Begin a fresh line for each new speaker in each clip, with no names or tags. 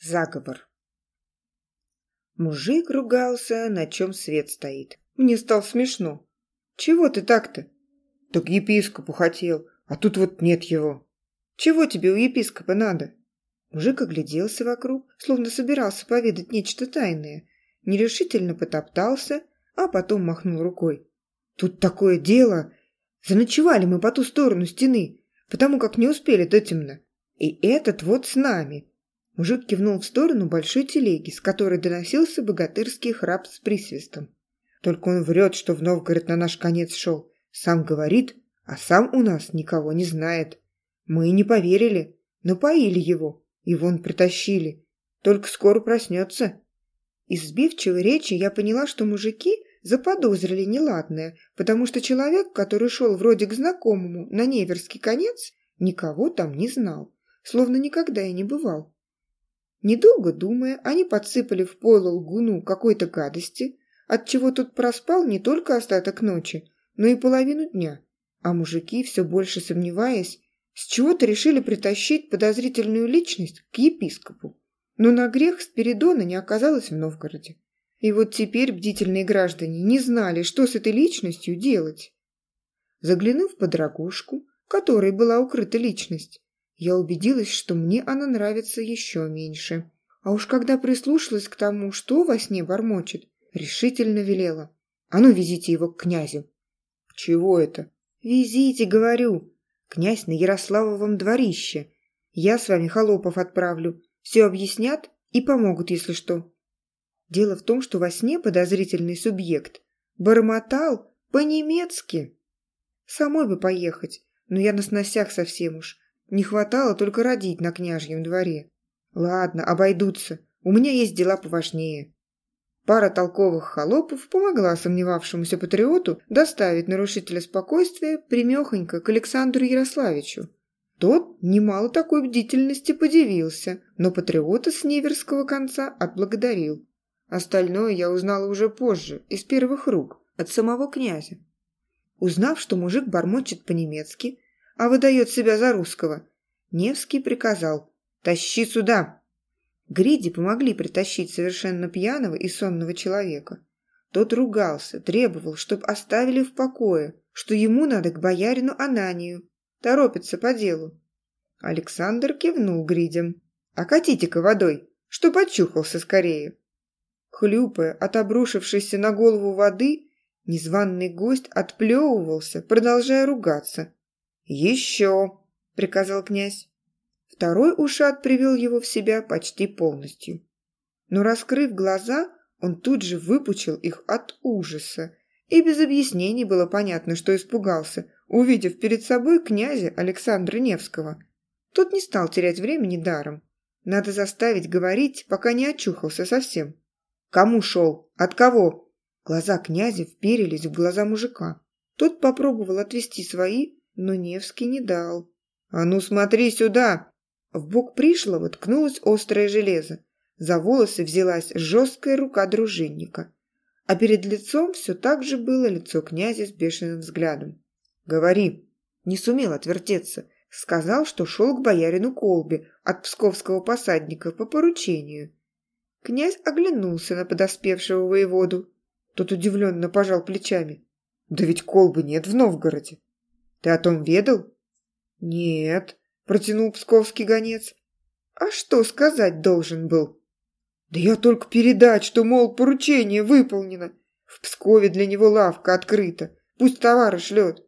Заговор. Мужик ругался, на чем свет стоит. Мне стало смешно. Чего ты так-то? Так епископу хотел, а тут вот нет его. Чего тебе у епископа надо? Мужик огляделся вокруг, словно собирался поведать нечто тайное. Нерешительно потоптался, а потом махнул рукой. Тут такое дело. Заночевали мы по ту сторону стены, потому как не успели дотемно. И этот вот с нами. Мужик кивнул в сторону большой телеги, с которой доносился богатырский храп с присвистом. Только он врет, что в Новгород на наш конец шел. Сам говорит, а сам у нас никого не знает. Мы не поверили, но поили его, и вон притащили. Только скоро проснется. Из сбивчивой речи я поняла, что мужики заподозрили неладное, потому что человек, который шел вроде к знакомому на Неверский конец, никого там не знал, словно никогда и не бывал. Недолго думая, они подсыпали в пойло лгуну какой-то гадости, отчего тот проспал не только остаток ночи, но и половину дня. А мужики, все больше сомневаясь, с чего-то решили притащить подозрительную личность к епископу. Но на грех Спиридона не оказалось в Новгороде. И вот теперь бдительные граждане не знали, что с этой личностью делать. Заглянув под рогожку, которой была укрыта личность, я убедилась, что мне она нравится еще меньше. А уж когда прислушалась к тому, что во сне бормочет, решительно велела. «А ну, везите его к князю!» «Чего это?» «Везите, говорю! Князь на Ярославовом дворище. Я с вами холопов отправлю. Все объяснят и помогут, если что». Дело в том, что во сне подозрительный субъект бормотал по-немецки. Самой бы поехать, но я на сносях совсем уж. Не хватало только родить на княжьем дворе. Ладно, обойдутся. У меня есть дела поважнее. Пара толковых холопов помогла сомневавшемуся патриоту доставить нарушителя спокойствия примехонько к Александру Ярославичу. Тот немало такой бдительности подивился, но патриота с неверского конца отблагодарил. Остальное я узнала уже позже, из первых рук, от самого князя. Узнав, что мужик бормочет по-немецки, а выдает себя за русского. Невский приказал «Тащи сюда!». Гриди помогли притащить совершенно пьяного и сонного человека. Тот ругался, требовал, чтоб оставили в покое, что ему надо к боярину Ананию, торопится по делу. Александр кивнул Гридям. «Окатите-ка водой, чтоб очухался скорее». Хлюпая от обрушившейся на голову воды, незваный гость отплевывался, продолжая ругаться. «Еще!» – приказал князь. Второй ушат привел его в себя почти полностью. Но, раскрыв глаза, он тут же выпучил их от ужаса. И без объяснений было понятно, что испугался, увидев перед собой князя Александра Невского. Тот не стал терять времени даром. Надо заставить говорить, пока не очухался совсем. «Кому шел? От кого?» Глаза князя вперились в глаза мужика. Тот попробовал отвести свои, но Невский не дал. «А ну смотри сюда!» В бок пришлого ткнулось острое железо. За волосы взялась жесткая рука дружинника. А перед лицом все так же было лицо князя с бешеным взглядом. «Говори!» Не сумел отвертеться. Сказал, что шел к боярину Колбе от псковского посадника по поручению. Князь оглянулся на подоспевшего воеводу. Тот удивленно пожал плечами. «Да ведь Колбы нет в Новгороде!» Ты о том ведал? Нет, протянул псковский гонец. А что сказать должен был? Да я только передать, что, мол, поручение выполнено. В Пскове для него лавка открыта. Пусть товары шлет.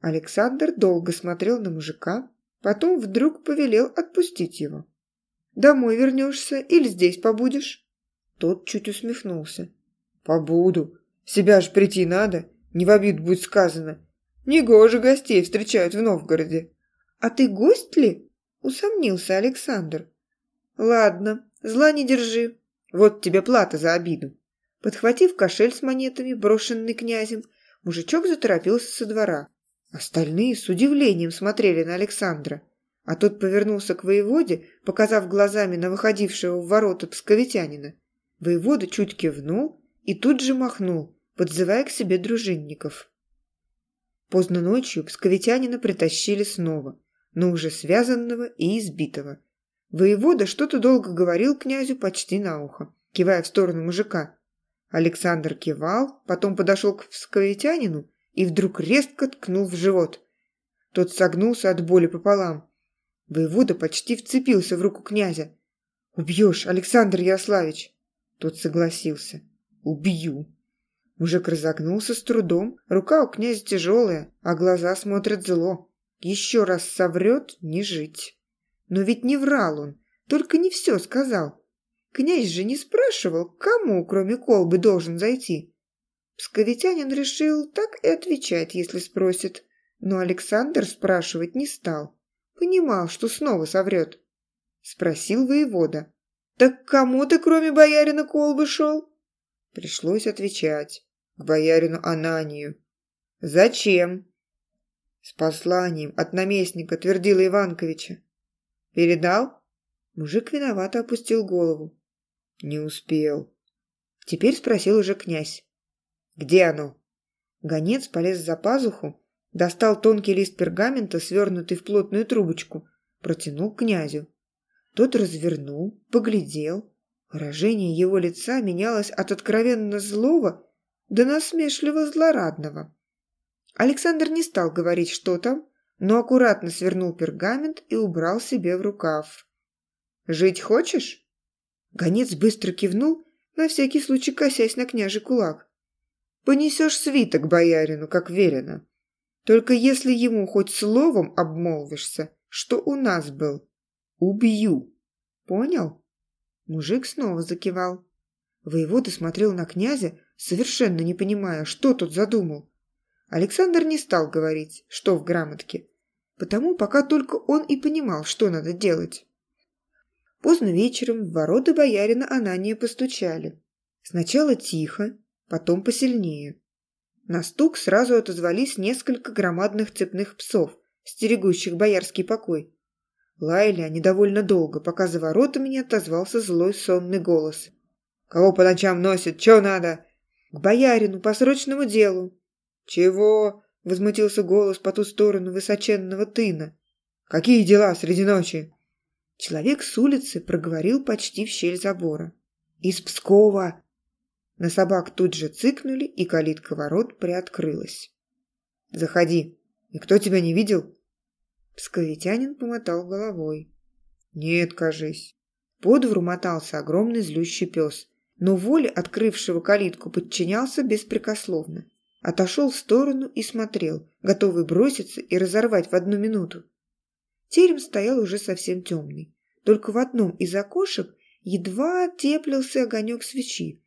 Александр долго смотрел на мужика, потом вдруг повелел отпустить его. «Домой вернешься или здесь побудешь?» Тот чуть усмехнулся. «Побуду. В себя ж прийти надо. Не в обид будет сказано. Негоже гостей встречают в Новгороде. А ты гость ли? Усомнился Александр. Ладно, зла не держи. Вот тебе плата за обиду. Подхватив кошель с монетами, брошенный князем, мужичок заторопился со двора. Остальные с удивлением смотрели на Александра, а тот повернулся к воеводе, показав глазами на выходившего в ворота псковитянина. Воевода чуть кивнул и тут же махнул, подзывая к себе дружинников. Поздно ночью псковитянина притащили снова, но уже связанного и избитого. Воевода что-то долго говорил князю почти на ухо, кивая в сторону мужика. Александр кивал, потом подошел к псковитянину и вдруг резко ткнул в живот. Тот согнулся от боли пополам. Воевода почти вцепился в руку князя. «Убьешь, Александр Ярославич!» Тот согласился. «Убью!» Мужик разогнулся с трудом, рука у князя тяжелая, а глаза смотрят зло. Еще раз соврет – не жить. Но ведь не врал он, только не все сказал. Князь же не спрашивал, кому, кроме колбы, должен зайти. Псковитянин решил так и отвечать, если спросит. Но Александр спрашивать не стал. Понимал, что снова соврет. Спросил воевода. «Так кому ты, кроме боярина, колбы шел?» Пришлось отвечать. К боярину Ананию. «Зачем?» «С посланием от наместника Твердила Иванковича». «Передал?» Мужик виновато опустил голову. «Не успел». Теперь спросил уже князь. «Где оно?» Гонец полез за пазуху, достал тонкий лист пергамента, свернутый в плотную трубочку, протянул князю. Тот развернул, поглядел. Выражение его лица менялось от откровенно злого до насмешливо злорадного. Александр не стал говорить, что там, но аккуратно свернул пергамент и убрал себе в рукав. «Жить хочешь?» Гонец быстро кивнул, на всякий случай косясь на княжий кулак. Понесешь свиток боярину, как верено. Только если ему хоть словом обмолвишься, что у нас был, убью. Понял? Мужик снова закивал. Воевода смотрел на князя, совершенно не понимая, что тот задумал. Александр не стал говорить, что в грамотке, потому пока только он и понимал, что надо делать. Поздно вечером в ворота боярина Анания постучали. Сначала тихо, потом посильнее. На стук сразу отозвались несколько громадных цепных псов, стерегущих боярский покой. Лаяли они довольно долго, пока за воротами не отозвался злой сонный голос. «Кого по ночам носит? Чего надо?» «К боярину, по срочному делу». «Чего?» — возмутился голос по ту сторону высоченного тына. «Какие дела среди ночи?» Человек с улицы проговорил почти в щель забора. «Из Пскова! На собак тут же цыкнули, и калитка ворот приоткрылась. «Заходи. Никто тебя не видел?» Псковитянин помотал головой. «Нет, кажись». По двору мотался огромный злющий пес, но воле открывшего калитку подчинялся беспрекословно. Отошел в сторону и смотрел, готовый броситься и разорвать в одну минуту. Терем стоял уже совсем темный. Только в одном из окошек едва теплился огонек свечи,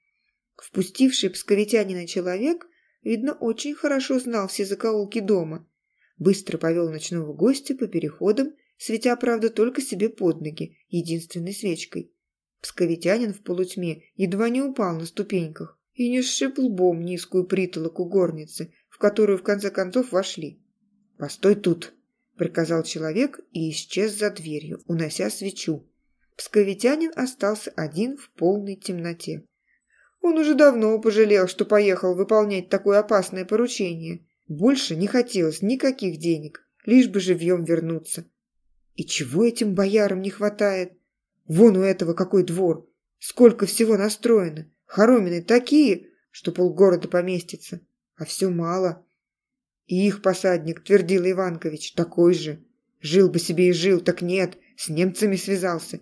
Впустивший псковитянина человек, видно, очень хорошо знал все закоулки дома. Быстро повел ночного гостя по переходам, светя, правда, только себе под ноги, единственной свечкой. Псковитянин в полутьме едва не упал на ступеньках и не сшиб лбом низкую притолоку горницы, в которую в конце концов вошли. «Постой тут!» — приказал человек и исчез за дверью, унося свечу. Псковитянин остался один в полной темноте. Он уже давно пожалел, что поехал выполнять такое опасное поручение. Больше не хотелось никаких денег, лишь бы живьем вернуться. И чего этим боярам не хватает? Вон у этого какой двор, сколько всего настроено. Хоромины такие, что полгорода поместится, а все мало. И их посадник, твердил Иванкович, такой же. Жил бы себе и жил, так нет, с немцами связался.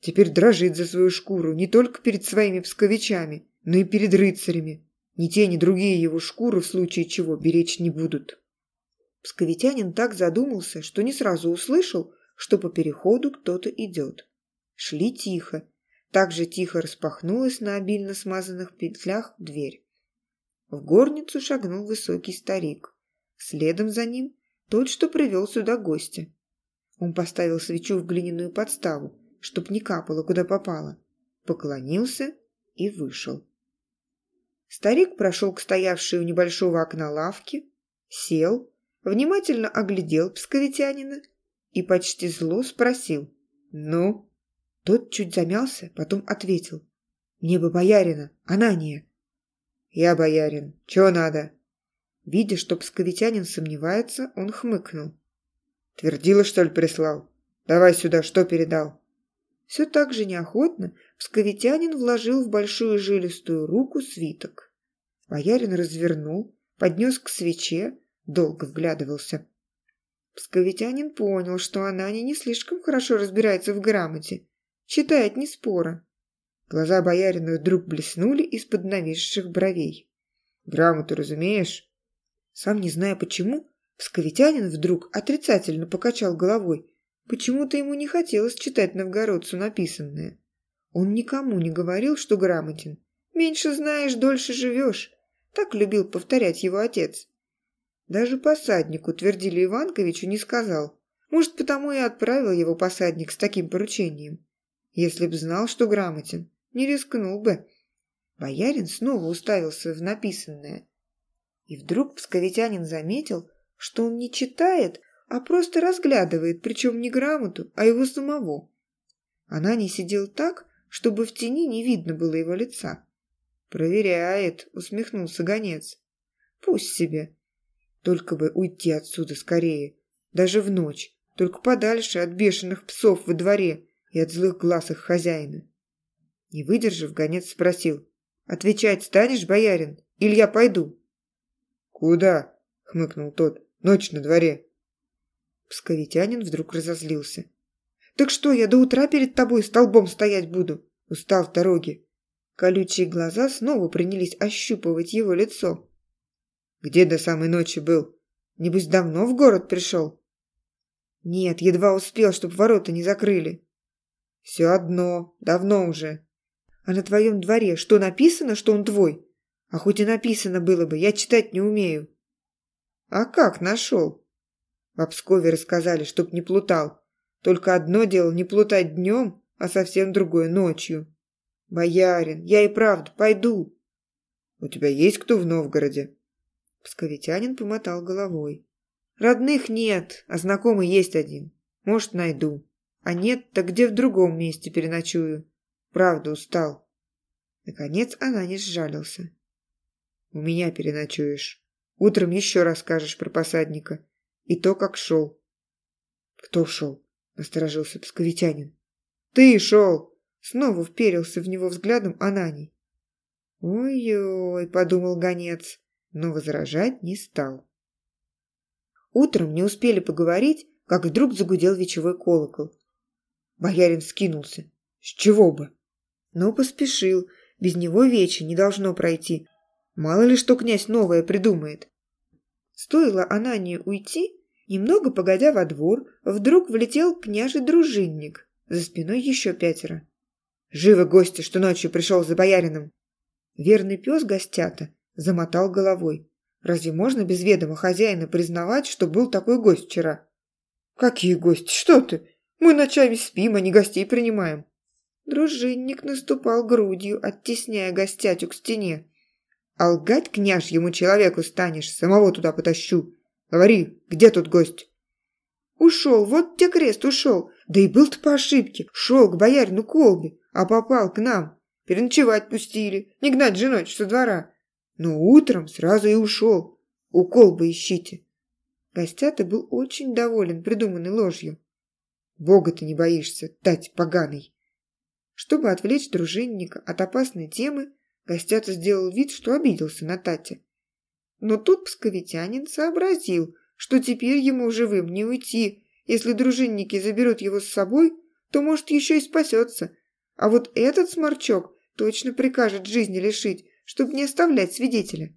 Теперь дрожит за свою шкуру не только перед своими псковичами, но и перед рыцарями. Ни те, ни другие его шкуры в случае чего беречь не будут. Псковитянин так задумался, что не сразу услышал, что по переходу кто-то идет. Шли тихо. Так же тихо распахнулась на обильно смазанных петлях дверь. В горницу шагнул высокий старик. Следом за ним тот, что привел сюда гостя. Он поставил свечу в глиняную подставу, чтоб не капало, куда попало. Поклонился и вышел. Старик прошел к стоявшей у небольшого окна лавке, сел, внимательно оглядел псковитянина и почти зло спросил «Ну?» Тот чуть замялся, потом ответил «Мне бы боярина, Анания». «Я боярин. Чего надо?» Видя, что псковитянин сомневается, он хмыкнул. «Твердила, что ли, прислал? Давай сюда, что передал?» Все так же неохотно псковитянин вложил в большую жилистую руку свиток. Боярин развернул, поднес к свече, долго вглядывался. Псковитянин понял, что она не слишком хорошо разбирается в грамоте, читает не спора. Глаза боярина вдруг блеснули из-под нависших бровей. «Грамоту разумеешь?» Сам не зная почему, псковитянин вдруг отрицательно покачал головой. Почему-то ему не хотелось читать новгородцу написанное. Он никому не говорил, что грамотен. «Меньше знаешь, дольше живешь», — так любил повторять его отец. Даже посаднику, твердили Иванковичу, не сказал. Может, потому и отправил его посадник с таким поручением. Если б знал, что грамотен, не рискнул бы. Боярин снова уставился в написанное. И вдруг псковитянин заметил, что он не читает, а просто разглядывает, причем не грамоту, а его самого. Она не сидел так, чтобы в тени не видно было его лица. «Проверяет», — усмехнулся гонец. «Пусть себе. Только бы уйти отсюда скорее, даже в ночь, только подальше от бешеных псов во дворе и от злых глаз их хозяина». Не выдержав, гонец спросил. «Отвечать станешь, боярин, или я пойду?» «Куда?» — хмыкнул тот. «Ночь на дворе». Псковитянин вдруг разозлился. «Так что, я до утра перед тобой столбом стоять буду?» Устал в дороге. Колючие глаза снова принялись ощупывать его лицо. «Где до самой ночи был? Небось, давно в город пришел?» «Нет, едва успел, чтоб ворота не закрыли». «Все одно, давно уже». «А на твоем дворе что написано, что он твой?» «А хоть и написано было бы, я читать не умею». «А как нашел?» В Пскове рассказали, чтоб не плутал. Только одно дело не плутать днем, а совсем другое ночью. Боярин, я и правда пойду. У тебя есть кто в Новгороде? Псковитянин помотал головой. Родных нет, а знакомый есть один. Может, найду. А нет, так где в другом месте переночую. Правда, устал. Наконец она не сжалился. У меня переночуешь. Утром еще расскажешь про посадника. И то, как шел. Кто шел? Насторожился псковитянин. Ты шел! Снова вперился в него взглядом Ананий. «Ой-ой», — подумал гонец, но возражать не стал. Утром не успели поговорить, как вдруг загудел вечевой колокол. Боярин скинулся. С чего бы? Но поспешил. Без него вече не должно пройти. Мало ли что князь новое придумает. Стоило Ананию уйти, немного погодя во двор, вдруг влетел княжий дружинник. За спиной еще пятеро. «Живо гости, что ночью пришел за боярином!» Верный пес гостята замотал головой. «Разве можно без ведома хозяина признавать, что был такой гость вчера?» «Какие гости? Что ты? Мы ночами спим, а не гостей принимаем!» Дружинник наступал грудью, оттесняя гостятю к стене. А лгать княжьему человеку станешь, самого туда потащу. Говори, где тут гость?» «Ушел, вот те крест, ушел. Да и был-то по ошибке. Шел к боярину Колбе, а попал к нам. Переночевать пустили, не гнать же ночь со двора. Но утром сразу и ушел. У Колбы ищите». Гостята был очень доволен придуманной ложью. «Бога ты не боишься, тать поганый!» Чтобы отвлечь дружинника от опасной темы, Костята сделал вид, что обиделся на Тате. Но тут псковитянин сообразил, что теперь ему живым не уйти. Если дружинники заберут его с собой, то, может, еще и спасется. А вот этот сморчок точно прикажет жизни лишить, чтобы не оставлять свидетеля.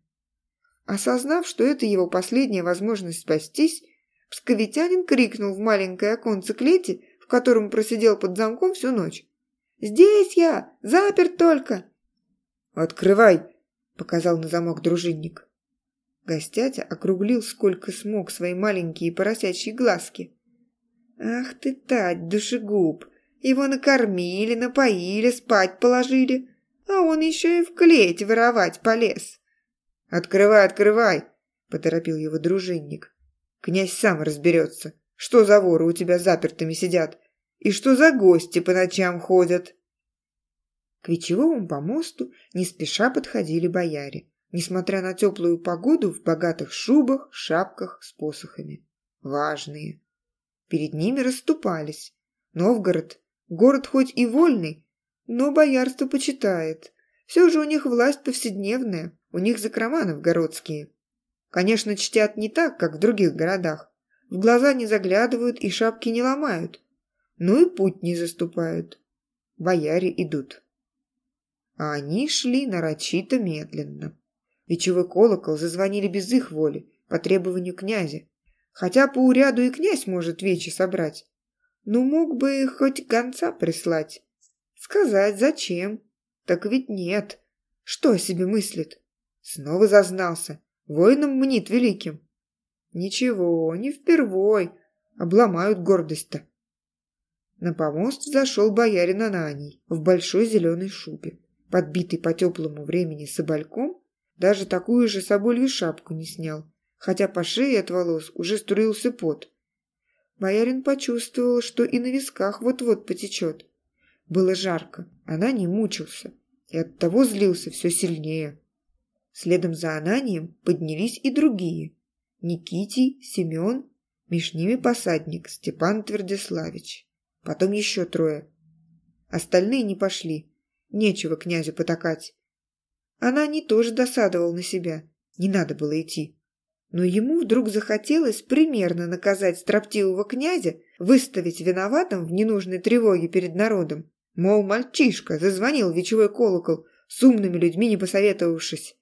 Осознав, что это его последняя возможность спастись, псковитянин крикнул в маленькое оконце клети, в котором просидел под замком всю ночь. «Здесь я! Заперт только!»
«Открывай!» – показал на замок дружинник.
Гостятя округлил сколько смог свои маленькие поросячьи глазки. «Ах ты, тать, душегуб! Его накормили, напоили, спать положили, а он еще и в клеть воровать полез!»
«Открывай, открывай!» – поторопил его дружинник. «Князь сам разберется, что за воры у тебя запертыми сидят и что за гости по ночам ходят!»
К вечевому помосту не спеша подходили бояре, несмотря на теплую погоду в богатых шубах, шапках с посохами. Важные. Перед ними расступались. Новгород –
Город хоть и вольный, но боярство почитает. Все же у них власть повседневная, у них закрома новгородские. Конечно, чтят не так, как в других городах. В глаза не заглядывают и шапки не ломают. Ну и путь не заступают. Бояре идут. А они шли нарочито медленно. Вечевой колокол зазвонили без их воли, по требованию князя. Хотя по уряду и князь может вечи собрать. Ну, мог бы хоть гонца прислать. Сказать, зачем? Так ведь нет. Что о себе мыслит? Снова зазнался. Воином мнит великим. Ничего, не впервой. Обломают гордость-то. На помост взошел боярин Ананий в большой зеленой шубе, подбитый по теплому времени собольком, даже такую же соболью шапку не снял, хотя по шее от волос уже струился пот. Боярин почувствовал, что и на висках вот-вот потечет. Было жарко, она не мучился, и оттого злился все сильнее. Следом за Ананием поднялись и другие. Никитий, Семен, меж посадник Степан Твердиславич. Потом еще трое. Остальные не пошли. Нечего князю потакать. Ананий тоже досадовал на себя. Не надо было идти. Но ему вдруг захотелось примерно наказать строптивого князя, выставить виноватым в ненужной тревоге перед народом. Мол, мальчишка зазвонил вечевой колокол, с умными людьми не посоветовавшись.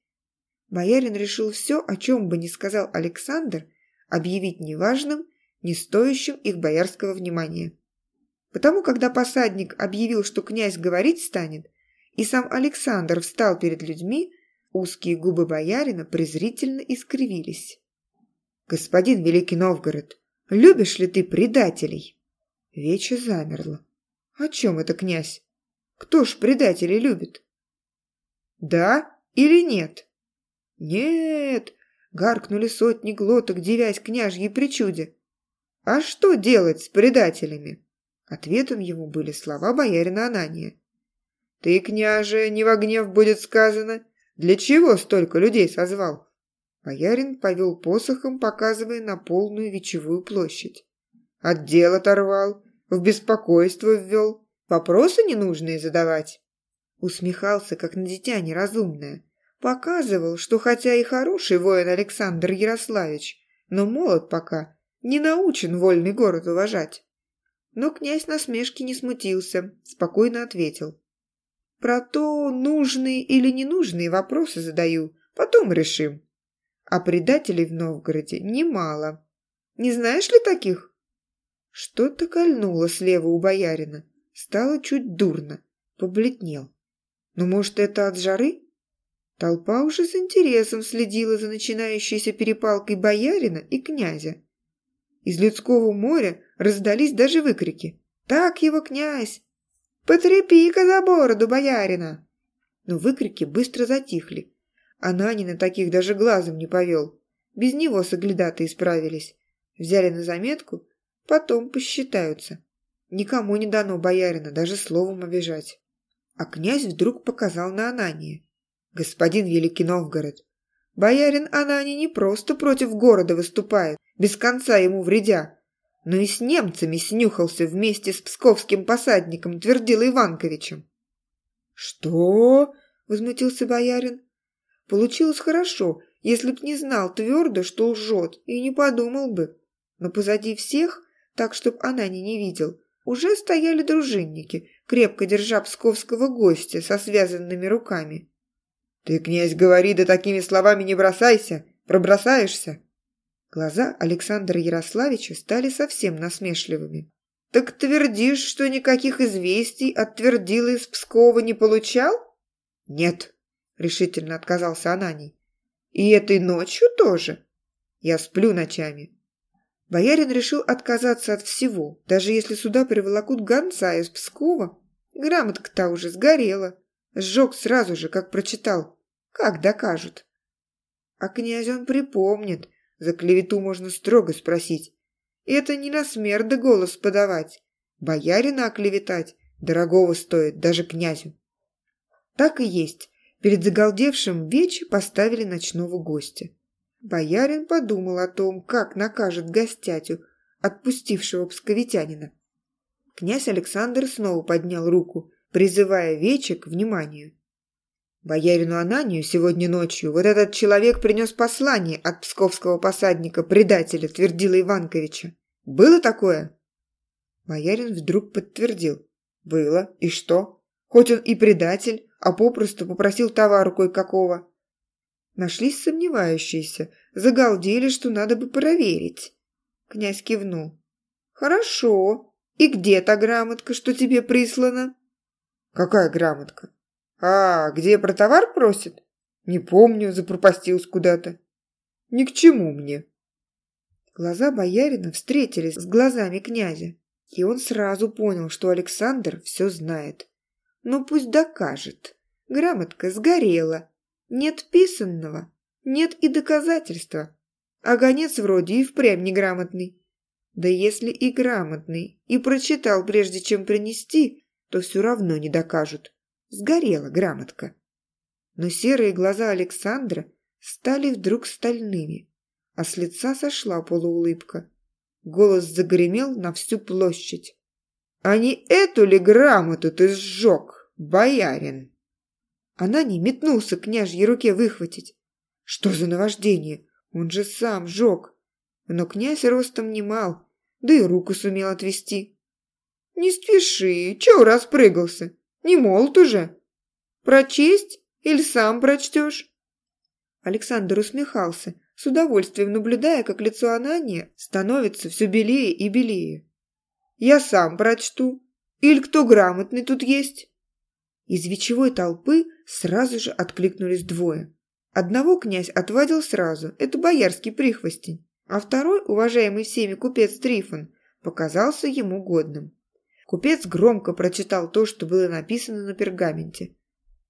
Боярин решил все, о чем бы ни сказал Александр, объявить неважным, не стоящим их боярского внимания. Потому, когда посадник объявил, что князь говорить станет, и сам Александр встал перед людьми, узкие губы боярина презрительно искривились. «Господин Великий Новгород, любишь ли ты предателей?» Вече замерла. «О чем это, князь? Кто ж предателей любит?» «Да или нет?» «Нет!» — гаркнули сотни глоток, девясь княжьей причуде. «А что делать с предателями?» Ответом ему были слова боярина Анания. «Ты, княже, не во гнев будет сказано. Для чего столько людей созвал?» Боярин повел посохом, показывая на полную вечевую площадь. «Отдел оторвал, в беспокойство ввел. Вопросы ненужные задавать?» Усмехался, как на дитя неразумное. Показывал, что хотя и хороший воин Александр Ярославич, но молод пока, не научен вольный город уважать. Но князь насмешки не смутился, спокойно ответил. «Про то, нужные или ненужные вопросы задаю, потом решим. А предателей в Новгороде немало. Не знаешь ли таких?» Что-то кольнуло слева у боярина. Стало чуть дурно. Побледнел. «Ну, может, это от жары?» Толпа уже с интересом следила за начинающейся перепалкой боярина и князя. Из людского моря раздались даже выкрики. «Так его, князь! Потрепи-ка за бороду боярина!» Но выкрики быстро затихли. А на таких даже глазом не повел. Без него соглядаты исправились. Взяли на заметку, потом посчитаются. Никому не дано боярина даже словом обижать. А князь вдруг показал на Анания господин Великий Новгород. Боярин Анани не просто против города выступает, без конца ему вредя, но и с немцами снюхался вместе с псковским посадником Твердилой Иванковичем. «Что?» – возмутился боярин. «Получилось хорошо, если б не знал твердо, что лжет, и не подумал бы. Но позади всех, так, чтоб Анани не видел, уже стояли дружинники, крепко держа псковского гостя со связанными руками. «Ты, князь, говори, да такими словами не бросайся! Пробросаешься!» Глаза Александра Ярославича стали совсем насмешливыми. «Так твердишь, что никаких известий от Твердилы из Пскова не получал?» «Нет», — решительно отказался Ананий. «И этой ночью тоже? Я сплю ночами». Боярин решил отказаться от всего, даже если сюда приволокут гонца из Пскова. Грамотка-то уже сгорела. Сжег сразу же, как прочитал. Как докажут? А князь он припомнит. За клевету можно строго спросить. Это не на смерть да голос подавать. Боярина оклеветать дорогого стоит даже князю. Так и есть. Перед загалдевшим вече поставили ночного гостя. Боярин подумал о том, как накажет гостятю, отпустившего псковитянина. Князь Александр снова поднял руку, призывая Вече к вниманию. Боярину Ананию сегодня ночью вот этот человек принес послание от псковского посадника-предателя Твердила Иванковича. Было такое? Боярин вдруг подтвердил. Было. И что? Хоть он и предатель, а попросту попросил товару кое-какого. Нашлись сомневающиеся, загалдели, что надо бы проверить. Князь кивнул. «Хорошо. И где та грамотка, что тебе прислана?»
«Какая грамотка?» «А, где про товар просит?» «Не помню, запропастился куда-то». «Ни к чему мне».
Глаза боярина встретились с глазами князя, и он сразу понял, что Александр все знает. Но пусть докажет. Грамотка сгорела. Нет писанного, нет и доказательства. А гонец вроде и впрямь неграмотный. Да если и грамотный, и прочитал, прежде чем принести, то все равно не докажут. Сгорела грамотка. Но серые глаза Александра стали вдруг стальными, а с лица сошла полуулыбка. Голос загремел на всю площадь. «А не эту ли грамоту ты сжег, боярин?» Она не метнулся княжьей руке выхватить. Что за наваждение? Он же сам жег. Но князь ростом не мал, да и руку сумел отвести. «Не спеши, чего распрыгался? Не молод уже. Прочесть или сам прочтешь?» Александр усмехался, с удовольствием наблюдая, как лицо Анания становится все белее и белее. «Я сам прочту. Или кто грамотный тут есть?» Из вечевой толпы сразу же откликнулись двое. Одного князь отвадил сразу, это боярский прихвостень, а второй, уважаемый всеми купец Трифон, показался ему годным. Купец громко прочитал то, что было написано на пергаменте.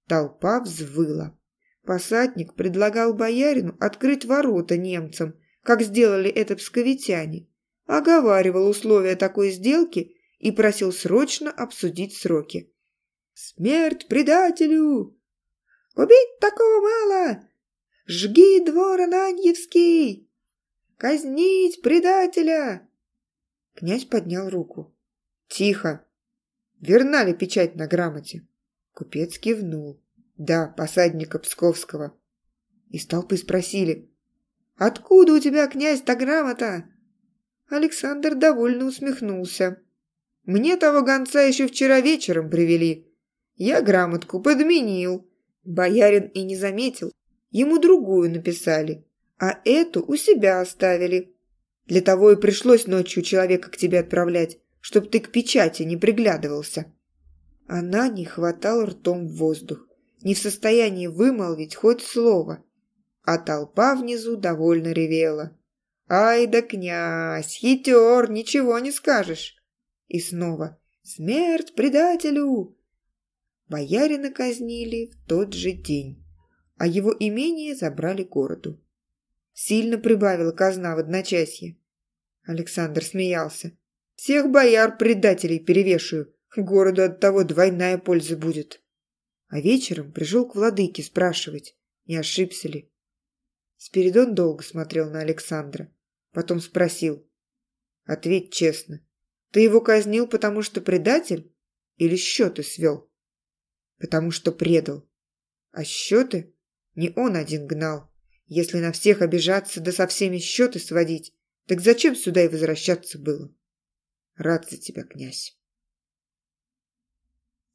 Толпа взвыла. Посадник предлагал боярину открыть ворота немцам, как сделали это псковитяне, оговаривал условия такой сделки и просил срочно обсудить сроки. «Смерть предателю! Убить такого мало! Жги двор Ананьевский! Казнить предателя!» Князь поднял руку. «Тихо! Верна ли печать на грамоте?» Купец кивнул. «Да, посадника Псковского». Из толпы спросили. «Откуда у тебя, князь, та грамота?» Александр довольно усмехнулся. «Мне того гонца еще вчера вечером привели. Я грамотку подменил. Боярин и не заметил. Ему другую написали, а эту у себя оставили. Для того и пришлось ночью человека к тебе отправлять, чтоб ты к печати не приглядывался». Она не хватала ртом в воздух, не в состоянии вымолвить хоть слово, а толпа внизу довольно ревела. «Ай да князь, хитер, ничего не скажешь!» И снова «Смерть предателю!» Боярина казнили в тот же день, а его имение забрали городу. Сильно прибавила казна в одночасье. Александр смеялся. «Всех бояр предателей перевешаю, Городу от того двойная польза будет. А вечером пришел к владыке спрашивать, не ошибся ли. Спиридон долго смотрел на Александра, потом спросил. «Ответь честно, ты его казнил, потому что предатель или счеты свел?» «Потому что предал. А счеты не он один гнал. Если на всех обижаться да со всеми счеты сводить, так зачем сюда и возвращаться было?» «Рад за тебя, князь».